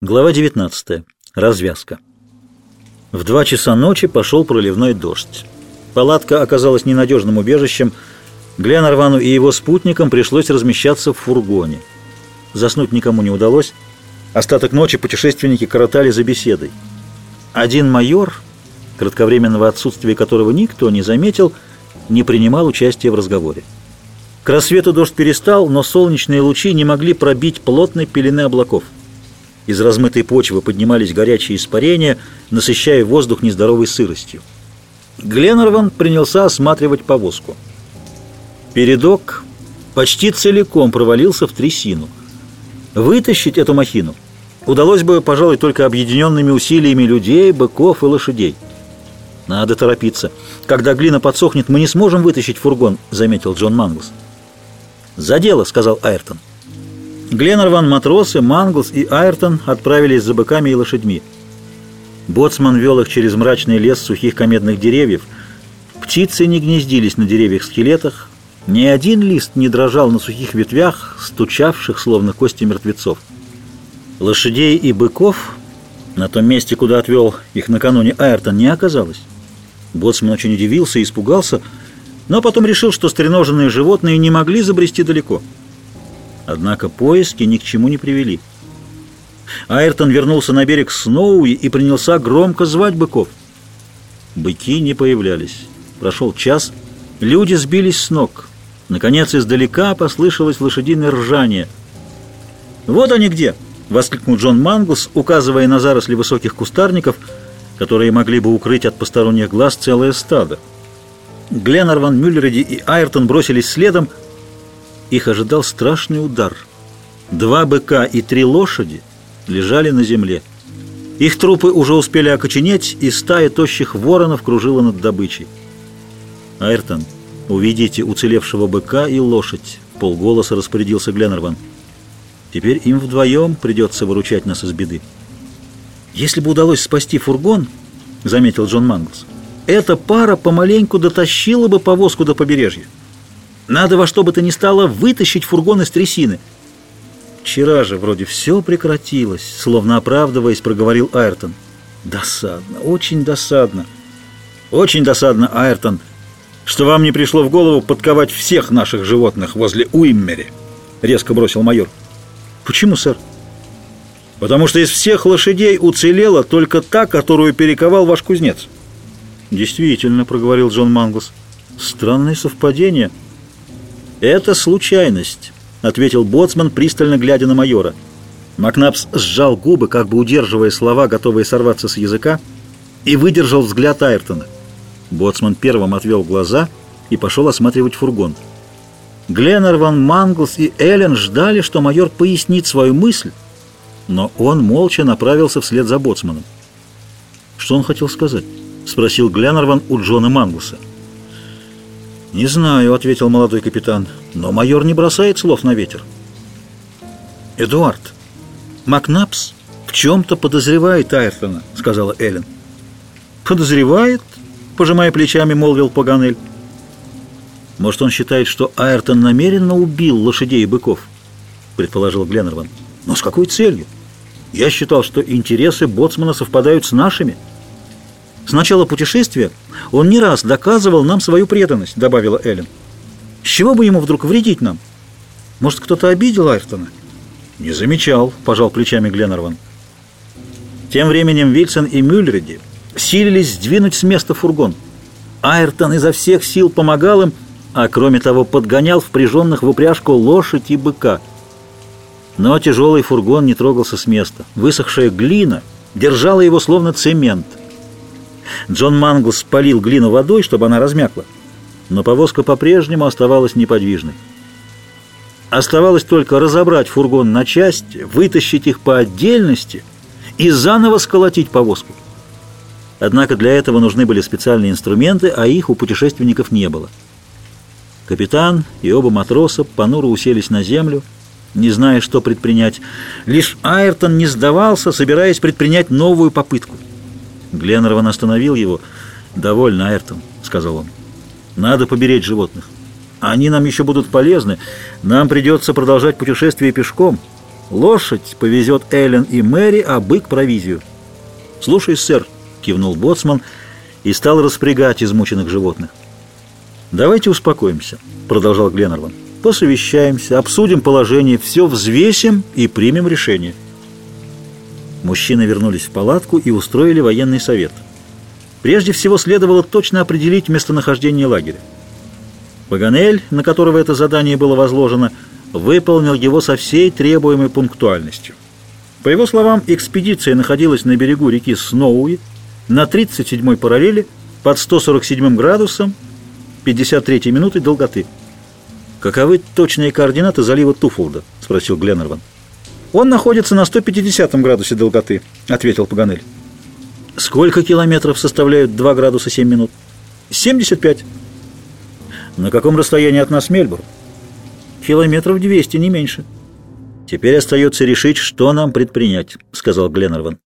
Глава 19. Развязка. В два часа ночи пошел проливной дождь. Палатка оказалась ненадежным убежищем. Гленарвану и его спутникам пришлось размещаться в фургоне. Заснуть никому не удалось. Остаток ночи путешественники коротали за беседой. Один майор, кратковременного отсутствия которого никто не заметил, не принимал участия в разговоре. К рассвету дождь перестал, но солнечные лучи не могли пробить плотной пелены облаков. Из размытой почвы поднимались горячие испарения, насыщая воздух нездоровой сыростью. Гленнерван принялся осматривать повозку. Передок почти целиком провалился в трясину. Вытащить эту махину удалось бы, пожалуй, только объединенными усилиями людей, быков и лошадей. «Надо торопиться. Когда глина подсохнет, мы не сможем вытащить фургон», — заметил Джон Мангус. «За дело», — сказал Айртон. Гленнерван, матросы, Манглс и Айртон отправились за быками и лошадьми. Боцман вел их через мрачный лес сухих комедных деревьев. Птицы не гнездились на деревьях-скелетах, ни один лист не дрожал на сухих ветвях, стучавших, словно кости мертвецов. Лошадей и быков на том месте, куда отвел их накануне Айртон, не оказалось. Боцман очень удивился и испугался, но потом решил, что стреноженные животные не могли забрести далеко. Однако поиски ни к чему не привели. Айртон вернулся на берег Сноуи и принялся громко звать быков. Быки не появлялись. Прошел час, люди сбились с ног. Наконец издалека послышалось лошадиное ржание. «Вот они где!» — воскликнул Джон Манглс, указывая на заросли высоких кустарников, которые могли бы укрыть от посторонних глаз целое стадо. Гленнерван, Мюллериди и Айртон бросились следом, их ожидал страшный удар. Два быка и три лошади лежали на земле. Их трупы уже успели окоченеть, и стая тощих воронов кружила над добычей. «Айртон, увидите уцелевшего быка и лошадь», — полголоса распорядился Гленнерван. «Теперь им вдвоем придется выручать нас из беды». «Если бы удалось спасти фургон», — заметил Джон Манглс, — «эта пара помаленьку дотащила бы повозку до побережья». Надо во что бы то ни стало вытащить фургон из трясины. Вчера же вроде все прекратилось, словно оправдываясь, проговорил Айртон. Досадно, очень досадно. Очень досадно, Айртон, что вам не пришло в голову подковать всех наших животных возле Уиммери, резко бросил майор. Почему, сэр? Потому что из всех лошадей уцелела только та, которую перековал ваш кузнец. Действительно, проговорил Джон Манглс. Странное совпадение. «Это случайность», — ответил Боцман, пристально глядя на майора. Макнапс сжал губы, как бы удерживая слова, готовые сорваться с языка, и выдержал взгляд Айртона. Боцман первым отвел глаза и пошел осматривать фургон. Гленнерван, Манглс и Эллен ждали, что майор пояснит свою мысль, но он молча направился вслед за Боцманом. «Что он хотел сказать?» — спросил Гленнерван у Джона Манглса. «Не знаю», — ответил молодой капитан, — «но майор не бросает слов на ветер». «Эдуард, Макнапс в чем-то подозревает Айртона», — сказала Эллен. «Подозревает?» — пожимая плечами, молвил Паганель. «Может, он считает, что Айртон намеренно убил лошадей и быков?» — предположил Гленнерван. «Но с какой целью? Я считал, что интересы Боцмана совпадают с нашими». С начала путешествия он не раз доказывал нам свою преданность, добавила Эллен. С чего бы ему вдруг вредить нам? Может, кто-то обидел Айртона? Не замечал, пожал плечами Гленнерван. Тем временем Вильсон и Мюллериди силились сдвинуть с места фургон. Айртон изо всех сил помогал им, а кроме того подгонял впряженных в упряжку лошадь и быка. Но тяжелый фургон не трогался с места. Высохшая глина держала его словно цемент. Джон Мангл спалил глину водой, чтобы она размякла, но повозка по-прежнему оставалась неподвижной. Оставалось только разобрать фургон на части, вытащить их по отдельности и заново сколотить повозку. Однако для этого нужны были специальные инструменты, а их у путешественников не было. Капитан и оба матроса понуро уселись на землю, не зная, что предпринять. Лишь Айртон не сдавался, собираясь предпринять новую попытку. Гленнерван остановил его. «Довольно, Айртон», — сказал он. «Надо поберечь животных. Они нам еще будут полезны. Нам придется продолжать путешествие пешком. Лошадь повезет Эллен и Мэри, а бык — провизию. «Слушай, сэр», — кивнул боцман и стал распрягать измученных животных. «Давайте успокоимся», — продолжал Гленнерван. «Посовещаемся, обсудим положение, все взвесим и примем решение». Мужчины вернулись в палатку и устроили военный совет. Прежде всего следовало точно определить местонахождение лагеря. Паганель, на которого это задание было возложено, выполнил его со всей требуемой пунктуальностью. По его словам, экспедиция находилась на берегу реки Сноуи, на 37-й параллели, под 147 градусом, 53 минуты долготы. «Каковы точные координаты залива Туфолда?» — спросил Гленнерван. «Он находится на 150 градусе долготы», — ответил Паганель. «Сколько километров составляют 2 градуса 7 минут?» «75». «На каком расстоянии от нас Мельбурн?» «Километров 200, не меньше». «Теперь остается решить, что нам предпринять», — сказал Гленнерван.